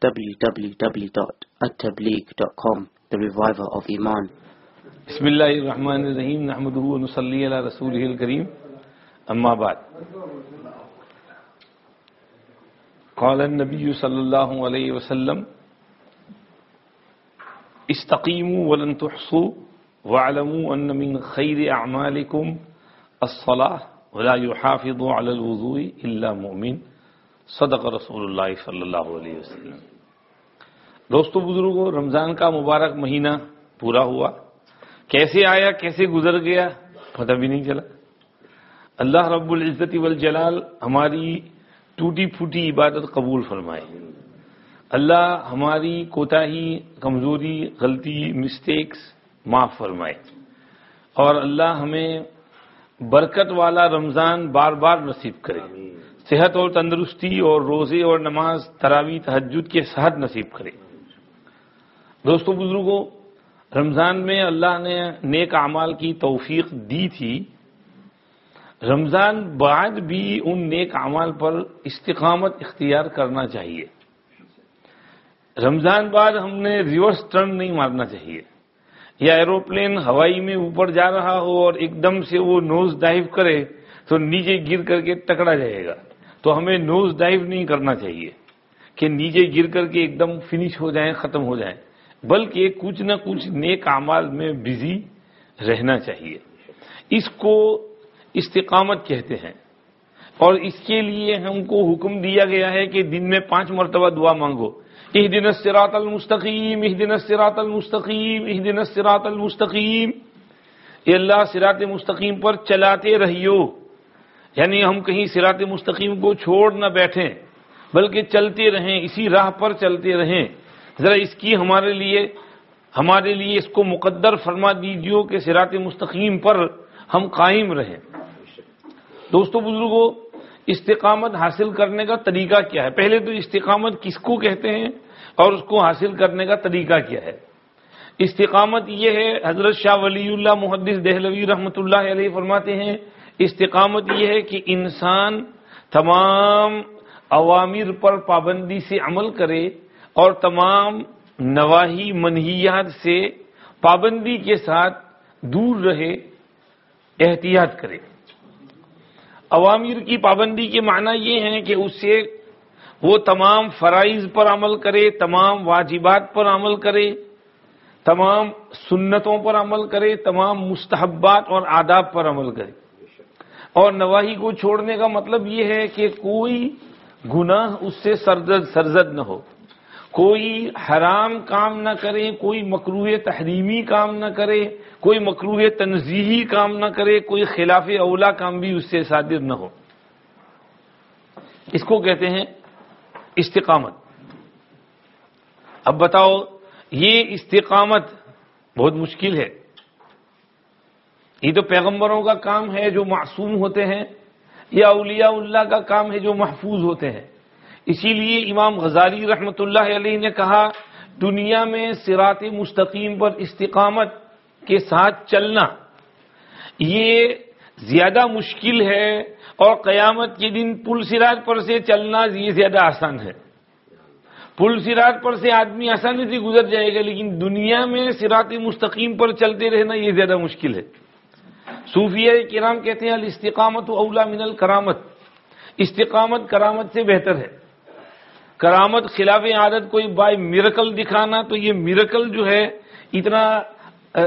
www.attableek.com The Reviver of Iman. بسم الله الرحمن الرحيم نحمده ونصلي على رسوله الكريم أما بعد قال النبي صلى الله عليه وسلم استقيموا ولن تحصوا واعلموا أن من خير أعمالكم الصلاة ولا يحافظ على الوضوء إلا مؤمن صدق رسول اللہ صلی اللہ علیہ وسلم۔ دوستو بزرگوں رمضان کا مبارک مہینہ پورا ہوا۔ کیسے آیا، کیسے گزر گیا، پتہ بھی نہیں چلا۔ اللہ رب العزت والجلال ہماری ٹوٹی پھوٹی عبادت قبول فرمائے۔ اللہ ہماری کوتاہی، کمزوری، غلطی مسٹیکس معاف فرمائے۔ اور اللہ ہمیں برکت والا رمضان بار بار نصیب کرے۔ صحت اور تندرستی اور روزے اور نماز تراوی تہجد کے صحت نصیب کرے۔ دوستو بزرگوں رمضان میں اللہ نے نیک اعمال کی توفیق دی تھی۔ رمضان بعد بھی ان نیک اعمال پر استقامت اختیار کرنا چاہیے۔ رمضان بعد ہم نے ریورس ٹرن نہیں مارنا چاہیے۔ یا ایروپلین ہوائی میں اوپر جا رہا ہو اور ایک دم سے وہ نوز ڈائیو کرے تو نیچے گر کر کے ٹکڑا جائے گا۔ تو ہمیں نوز ڈائیو نہیں کرنا چاہیے کہ نیچے گر کر کے ایک دم فنش ہو جائیں، ختم ہو جائیں۔ بلکہ کچھ نہ کچھ نیک اعمال میں بزی رہنا چاہیے۔ اس کو استقامت کہتے ہیں۔ اور اس کے لیے ہم کو حکم دیا گیا ہے کہ دن میں پانچ مرتبہ دعا مانگو۔ اہ دن الصراط المستقیم اہ دن الصراط المستقیم اہ الصراط المستقیم اے اللہ سرات مستقیم پر چلاتے رہیو۔ یعنی ہم کہیں سرات مستقیم کو چھوڑ نہ بیٹھیں، بلکہ چلتے رہیں، اسی راہ پر چلتے رہیں۔ ذرا اس کی ہمارے لیے ہمارے لیے اس کو مقدر فرما دیجیے کہ سرات مستقیم پر ہم قائم رہیں۔ دوستو بزرگوں استقامت حاصل کرنے کا طریقہ کیا ہے؟ پہلے تو استقامت کس کو کہتے ہیں اور اس کو حاصل کرنے کا طریقہ کیا ہے؟ استقامت یہ ہے، حضرت شاہ ولی اللہ محدث دہلوی رحمۃ اللہ علیہ فرماتے ہیں، استقامت یہ ہے کہ انسان تمام عوامر پر پابندی سے عمل کرے اور تمام نواحی منحیات سے پابندی کے ساتھ دور رہے، احتیاط کرے۔ عوامر کی پابندی کے معنی یہ ہے کہ اس سے وہ تمام فرائض پر عمل کرے، تمام واجبات پر عمل کرے، تمام سنتوں پر عمل کرے، تمام مستحبات اور آداب پر عمل کرے۔ اور نواحی کو چھوڑنے کا مطلب یہ ہے کہ کوئی گناہ اس سے سرزد سرزد نہ ہو۔ کوئی حرام کام نہ کرے، کوئی مکروح تحریمی کام نہ کرے، کوئی مکروح تنظیحی کام نہ کرے، کوئی خلاف اولا کام بھی اس سے صادر نہ ہو۔ اس کو کہتے ہیں استقامت۔ اب بتاؤ، یہ استقامت بہت مشکل ہے۔ یہ تو پیغمبروں کا کام ہے جو معصوم ہوتے ہیں، یا اولیاء اللہ کا کام ہے جو محفوظ ہوتے ہیں۔ اسی لیے امام غزالی رحمۃ اللہ علیہ نے کہا، دنیا میں سرات مستقیم پر استقامت کے ساتھ چلنا، یہ زیادہ مشکل ہے اور قیامت کے دن پل سراج پر سے چلنا یہ زیادہ آسان ہے۔ پل سراج پر سے آدمی آسانی سے گزر جائے گا، لیکن دنیا میں سرات مستقیم پر چلتے رہنا یہ زیادہ مشکل ہے۔ صوفیہ کرام کہتے ہیں، الاستقامت اولا من الکرامت۔ استقامت کرامت سے بہتر ہے۔ کرامت، خلاف عادت کوئی بائی میرکل دکھانا، تو یہ میرکل جو ہے، اتنا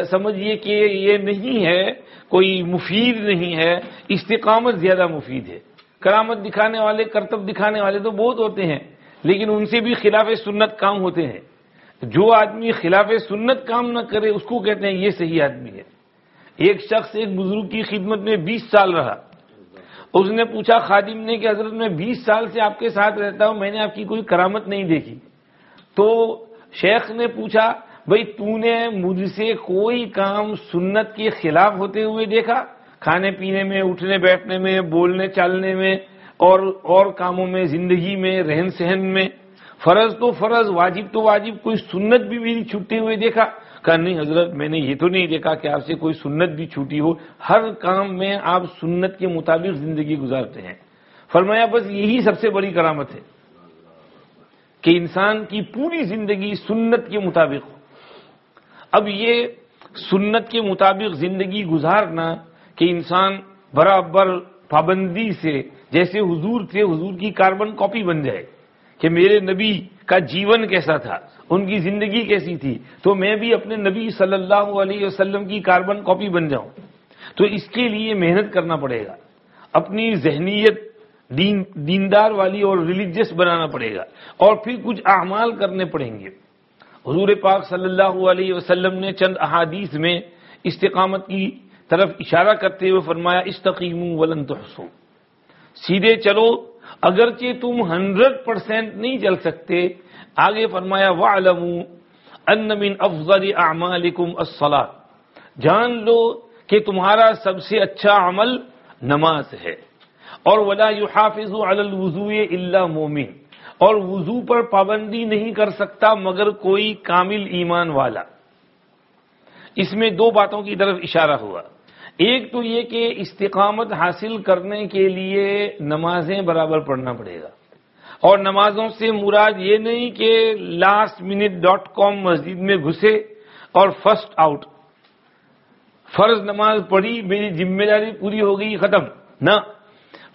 سمجھیے کہ یہ نہیں ہے، کوئی مفید نہیں ہے، استقامت زیادہ مفید ہے۔ کرامت دکھانے والے، کرتب دکھانے والے تو بہت ہوتے ہیں، لیکن ان سے بھی خلاف سنت کام ہوتے ہیں۔ جو آدمی خلاف سنت کام نہ کرے، اس کو کہتے ہیں یہ صحیح آدمی ہے۔ ایک شخص ایک بزرگ کی خدمت میں بیس سال رہا۔ اس نے پوچھا، خادم نے کہ حضرت میں بیس سال سے آپ کے ساتھ رہتا ہوں، میں نے آپ کی کوئی کرامت نہیں دیکھی۔ تو شیخ نے پوچھا بھئی تو نے مجھ سے کوئی کام سنت کے خلاف ہوتے ہوئے دیکھا؟ کھانے پینے میں، اٹھنے بیٹھنے میں، بولنے چالنے میں، اور اور کاموں میں، زندگی میں، رہن سہن میں۔ فرض تو فرض، واجب تو واجب، کوئی سنت بھی میری چھٹے ہوئے دیکھا۔ کہا، نہیں حضرت، میں نے یہ تو نہیں دیکھا کہ آپ سے کوئی سنت بھی چھوٹی ہو۔ ہر کام میں آپ سنت کے مطابق زندگی گزارتے ہیں۔ فرمایا، بس یہی سب سے بڑی کرامت ہے کہ انسان کی پوری زندگی سنت کے مطابق ہو۔ اب یہ سنت کے مطابق زندگی گزارنا کہ انسان برابر پابندی سے، جیسے حضور تھے، حضور کی کاربن کاپی بن جائے کہ میرے نبی کا جیون کیسا تھا، ان کی زندگی کیسی تھی، تو میں بھی اپنے نبی صلی اللہ علیہ وسلم کی کاربن کاپی بن جاؤں۔ تو اس کے لیے محنت کرنا پڑے گا۔ اپنی ذہنیت دین، دیندار والی اور ریلیجیس بنانا پڑے گا۔ اور پھر کچھ اعمال کرنے پڑیں گے۔ حضور پاک صلی اللہ علیہ وسلم نے چند احادیث میں استقامت کی طرف اشارہ کرتے ہوئے فرمایا استقیم ولن تحسو سیدھے چلو اگرچہ تم ہنڈریڈ پرسینٹ نہیں چل سکتے، آگے فرمایا ان من افضل اعمالکم الصلاۃ جان لو کہ تمہارا سب سے اچھا عمل نماز ہے۔ اور ولا يحافظ على الوضوء الا مومن اور وضو پر پابندی نہیں کر سکتا مگر کوئی کامل ایمان والا۔ اس میں دو باتوں کی طرف اشارہ ہوا۔ ایک تو یہ کہ استقامت حاصل کرنے کے لیے نمازیں برابر پڑھنا پڑے گا۔ اور نمازوں سے مراد یہ نہیں کہ لاسٹ منٹ ڈاٹ کام مسجد میں گھسے اور فرسٹ آؤٹ فرض نماز پڑھی، میری ذمہ داری پوری ہو گئی، ختم۔ نہ۔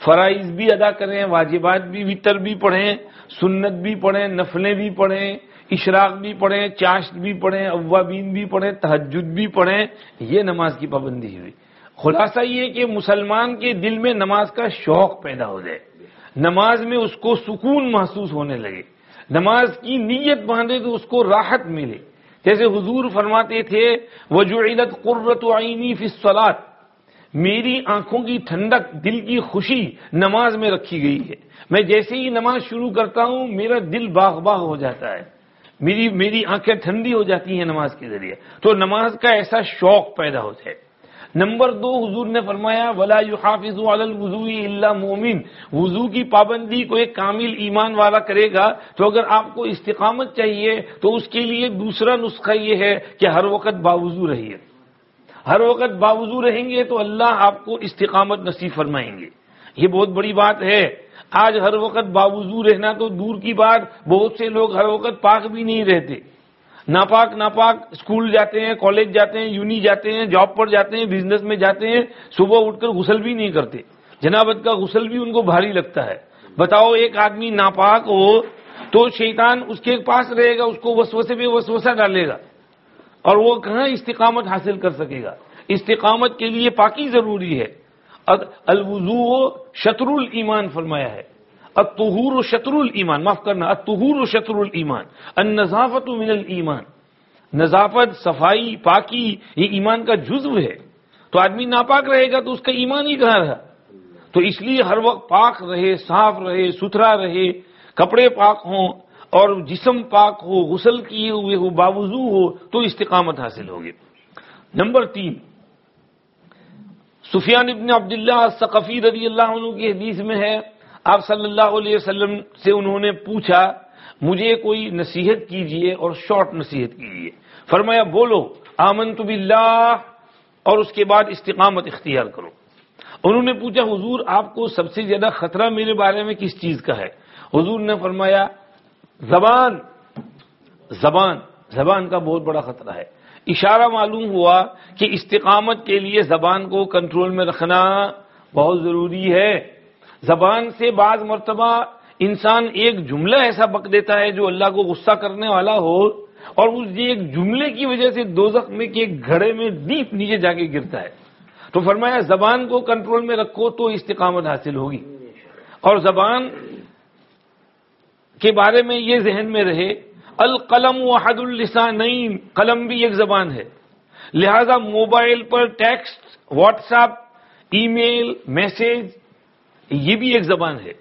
فرائض بھی ادا کریں، واجبات بھی، وطر بھی پڑھیں، سنت بھی پڑھیں، نفلیں بھی پڑھیں، اشراق بھی پڑھیں، چاشت بھی پڑھیں، اوابین بھی پڑھیں تحجد بھی پڑھیں۔ یہ نماز کی پابندی ہوئی۔ خلاصہ یہ کہ مسلمان کے دل میں نماز کا شوق پیدا ہو جائے۔ نماز میں اس کو سکون محسوس ہونے لگے۔ نماز کی نیت باندھے تو اس کو راحت ملے۔ جیسے حضور فرماتے تھے، وجعلت قرۃ عینی فی الصلاۃ۔ میری آنکھوں کی ٹھنڈک، دل کی خوشی نماز میں رکھی گئی ہے۔ میں جیسے ہی نماز شروع کرتا ہوں، میرا دل باغ باغ ہو جاتا ہے۔ میری میری آنکھیں ٹھنڈی ہو جاتی ہیں نماز کے ذریعے۔ تو نماز کا ایسا شوق پیدا ہوتا ہے نمبر دو حضور نے فرمایا، ولا يحافظ على الا مومن وضو کی پابندی کو ایک کامل ایمان والا کرے گا، تو اگر آپ کو استقامت چاہیے، تو اس کے لیے دوسرا نسخہ یہ ہے کہ ہر وقت باوضو رہیے۔ ہر وقت باوضو رہیں گے تو اللہ آپ کو استقامت نصیب فرمائیں گے۔ یہ بہت بڑی بات ہے۔ آج ہر وقت باوضو رہنا تو دور کی بات، بہت سے لوگ ہر وقت پاک بھی نہیں رہتے۔ ناپاک ناپاک، اسکول جاتے ہیں، کالج جاتے ہیں، یونی جاتے ہیں، جاب پر جاتے ہیں بزنس میں جاتے ہیں، صبح اٹھ کر غسل بھی نہیں کرتے۔ جنابت کا غسل بھی ان کو بھاری لگتا ہے۔ بتاؤ، ایک آدمی ناپاک ہو تو شیطان اس کے پاس رہے گا، اس کو وسوسے پہ وسوسہ ڈالے گا اور وہ کہاں استقامت حاصل کر سکے گا؟ استقامت کے لیے پاکی ضروری ہے۔ الوضو شطر المان فرمایا ہے۔ اتہور و شطر المان معاف کرنا اتہور و شطر المان ان نظافت من المان نظافت، صفائی، پاکی، یہ ایمان کا جزو ہے۔ تو آدمی ناپاک رہے گا تو اس کا ایمان ہی کہاں رہا؟ تو اس لیے ہر وقت پاک رہے، صاف رہے، ستھرا رہے، کپڑے پاک ہوں اور جسم پاک ہو، غسل کیے ہوئے ہو، باوضو ہو، تو استقامت حاصل ہوگی۔ نمبر تین، سفیان ابن عبداللہ ثقفی رضی اللہ عنہ کی حدیث میں ہے آپ صلی اللہ علیہ وسلم سے انہوں نے پوچھا، مجھے کوئی نصیحت کیجیے اور شارٹ نصیحت کیجیے۔ فرمایا، بولو آمن تو اور اس کے بعد استقامت اختیار کرو۔ انہوں نے پوچھا، حضور، آپ کو سب سے زیادہ خطرہ میرے بارے میں کس چیز کا ہے؟ حضور نے فرمایا، زبان۔ زبان زبان کا بہت بڑا خطرہ ہے۔ اشارہ معلوم ہوا کہ استقامت کے لیے زبان کو کنٹرول میں رکھنا بہت ضروری ہے۔ زبان سے بعض مرتبہ انسان ایک جملہ ایسا بک دیتا ہے جو اللہ کو غصہ کرنے والا ہو اور اس ایک جملے کی وجہ سے دو میں کے گھڑے میں ڈیپ نیچے جا کے گرتا ہے۔ تو فرمایا زبان کو کنٹرول میں رکھو تو استقامت حاصل ہوگی۔ اور زبان کے بارے میں یہ ذہن میں رہے، القلم وحد السان قلم بھی ایک زبان ہے۔ لہذا موبائل پر text, WhatsApp email message یہ بھی ایک زبان ہے۔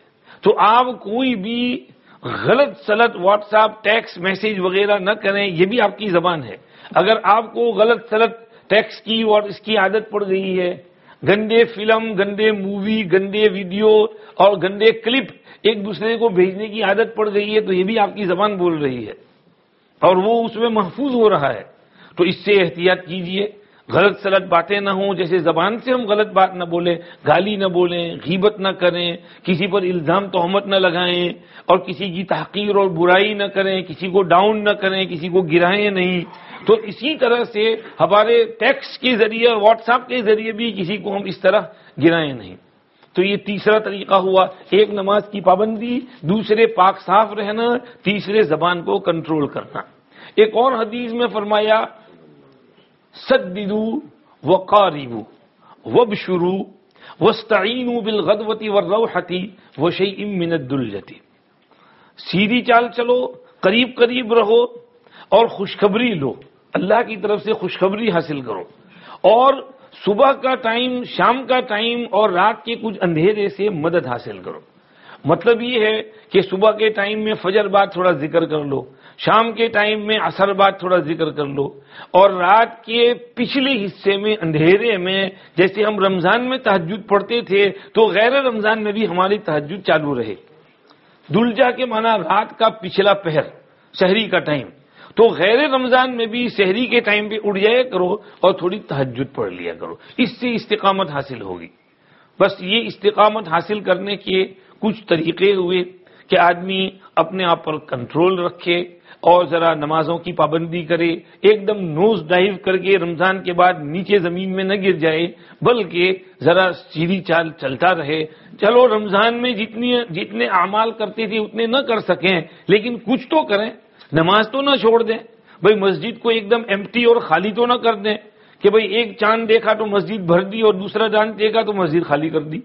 تو آپ کوئی بھی غلط سلط واٹس ایپ ٹیکس، میسج وغیرہ نہ کریں، یہ بھی آپ کی زبان ہے۔ اگر آپ کو غلط سلط ٹیکس کی اور اس کی عادت پڑ گئی ہے، گندے فلم، گندے مووی، گندے ویڈیو اور گندے کلپ ایک دوسرے کو بھیجنے کی عادت پڑ گئی ہے، تو یہ بھی آپ کی زبان بول رہی ہے۔ اور وہ اس میں محفوظ ہو رہا ہے۔ تو اس سے احتیاط کیجیے۔ غلط سلط باتیں نہ ہوں، جیسے زبان سے ہم غلط بات نہ بولیں، گالی نہ بولیں، غیبت نہ کریں، کسی پر الزام تہمت نہ لگائیں، اور کسی کی تحقیر اور برائی نہ کریں، کسی کو ڈاؤن نہ کریں، کسی کو گرائیں نہیں۔ تو اسی طرح سے ہمارے ٹیکس کے ذریعے واٹس ایپ کے ذریعے بھی کسی کو ہم اس طرح گرائیں نہیں۔ تو یہ تیسرا طریقہ ہوا، ایک نماز کی پابندی، دوسرے پاک صاف رہنا، تیسرے زبان کو کنٹرول کرنا۔ ایک اور حدیث میں فرمایا سدو و قاریبو وب شروع وسطین بالغدوتی و روحتی و شعی منت الجتی سیدھی چال چلو، قریب قریب رہو اور خوشخبری لو۔ اللہ کی طرف سے خوشخبری حاصل کرو۔ اور صبح کا ٹائم، شام کا ٹائم اور رات کے کچھ اندھیرے سے مدد حاصل کرو۔ مطلب یہ ہے کہ صبح کے ٹائم میں فجر بعد تھوڑا ذکر کر لو۔ شام کے ٹائم میں اثر بعد تھوڑا ذکر کر لو اور رات کے پچھلے حصے میں اندھیرے میں جیسے ہم رمضان میں تحجد پڑھتے تھے تو غیر رمضان میں بھی ہماری تحجد چالو رہے۔ دلجا کے معنی رات کا پچھلا پہر، شہری کا ٹائم۔ تو غیر رمضان میں بھی شہری کے ٹائم پہ اڑ جایا کرو اور تھوڑی تحجد پڑھ لیا کرو۔ اس سے استقامت حاصل ہوگی۔ بس یہ استقامت حاصل کرنے کے کچھ طریقے ہوئے کہ آدمی اپنے آپ پر کنٹرول رکھے۔ اور ذرا نمازوں کی پابندی کرے، ایک دم نوز ڈائیو کر کے رمضان کے بعد نیچے زمین میں نہ گر جائے، بلکہ ذرا سیدھی چال چلتا رہے۔ چلو رمضان میں جتنی جتنے اعمال کرتے تھے اتنے نہ کر سکیں، لیکن کچھ تو کریں۔ نماز تو نہ چھوڑ دیں۔ بھائی مسجد کو ایک دم ایمٹی اور خالی تو نہ کر دیں کہ بھئی ایک چاند دیکھا تو مسجد بھر دی اور دوسرا چاند دیکھا تو مسجد خالی کر دی۔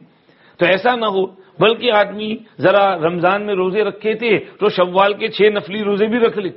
تو ایسا نہ ہو، بلکہ آدمی ذرا رمضان میں روزے رکھے تھے تو شوال کے چھ نفلی روزے بھی رکھ لے۔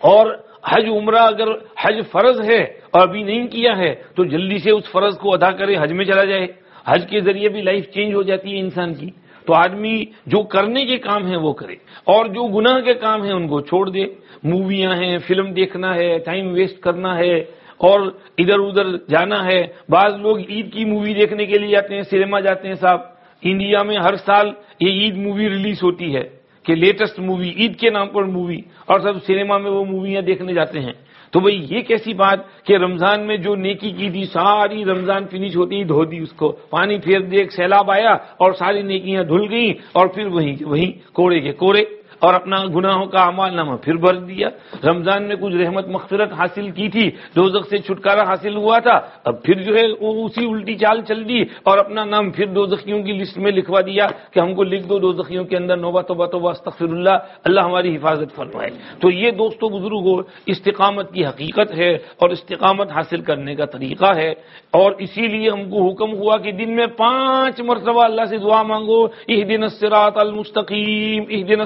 اور حج عمرہ اگر حج فرض ہے اور ابھی نہیں کیا ہے، تو جلدی سے اس فرض کو ادا کرے، حج میں چلا جائے۔ حج کے ذریعے بھی لائف چینج ہو جاتی ہے انسان کی۔ تو آدمی جو کرنے کے کام ہیں وہ کرے، اور جو گناہ کے کام ہیں ان کو چھوڑ دے۔ موویاں ہیں، فلم دیکھنا ہے ٹائم ویسٹ کرنا ہے۔ اور ادھر ادھر جانا ہے۔ بعض لوگ عید کی مووی دیکھنے کے لیے جاتے ہیں سنیما جاتے ہیں صاحب۔ انڈیا میں ہر سال یہ عید مووی ریلیز ہوتی ہے کہ لیٹسٹ مووی عید کے نام پر مووی اور سب سنیما میں وہ موویاں دیکھنے جاتے ہیں۔ تو بھئی یہ کیسی بات کہ رمضان میں جو نیکی کی تھی، ساری رمضان فنش ہوتی، دھو دی اس کو۔ پانی پھیر دے، ایک سیلاب آیا اور ساری نیکیاں دھل گئیں اور پھر وہیں وہیں کوڑے کے کوڑے۔ اور اپنا گناہوں کا امال نامہ پھر بھر دیا۔ رمضان میں کچھ رحمت مغفرت حاصل کی تھی، دوزخ سے چھٹکارا حاصل ہوا تھا۔ اب پھر جو ہے، وہ اسی الٹی چال چل دی اور اپنا نام پھر دو زخیوں کی لسٹ میں لکھوا دیا کہ ہم کو لکھ دو دو زخیوں کے اندر نوبہ توبہ توبہ استغفر اللہ اللہ ہماری حفاظت فرمائے۔ تو یہ دوستوں بزرگوں استقامت کی حقیقت ہے اور استقامت حاصل کرنے کا طریقہ ہے۔ اور اسی لیے ہم کو حکم ہوا کہ دن میں پانچ مرتبہ اللہ سے دعا مانگو۔ اہ دن السراط المستقیم اہ دن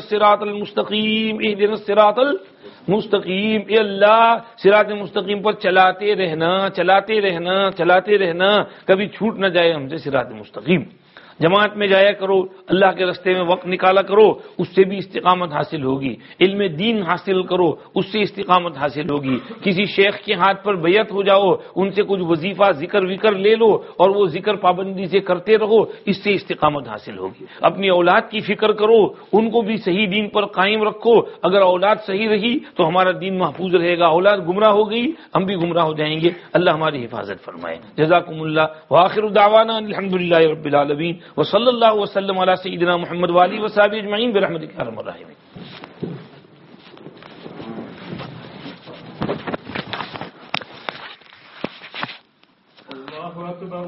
المستقیم اے دن سراط المستقیم، اے اللہ سراط مستقیم پر چلاتے رہنا چلاتے رہنا چلاتے رہنا، کبھی چھوٹ نہ جائے ہم سے سراط مستقیم جماعت میں جایا کرو، اللہ کے رستے میں وقت نکالا کرو، اس سے بھی استقامت حاصل ہوگی۔ علم دین حاصل کرو، اس سے استقامت حاصل ہوگی۔ کسی شیخ کے ہاتھ پر بیعت ہو جاؤ، ان سے کچھ وظیفہ، ذکر وکر لے لو اور وہ ذکر پابندی سے کرتے رہو، اس سے استقامت حاصل ہوگی۔ اپنی اولاد کی فکر کرو، ان کو بھی صحیح دین پر قائم رکھو۔ اگر اولاد صحیح رہی تو ہمارا دین محفوظ رہے گا۔ اولاد گمراہ ہو گئی، ہم بھی گمراہ ہو جائیں گے۔ اللہ ہماری حفاظت فرمائے۔ جزاکم اللہ واخر دعوانا الحمد للہ رب العالمین۔ وصلى الله وسلم على سيدنا محمد وآله وصحبه أجمعين برحمتك يا أرحم الراحمين. الله أكبر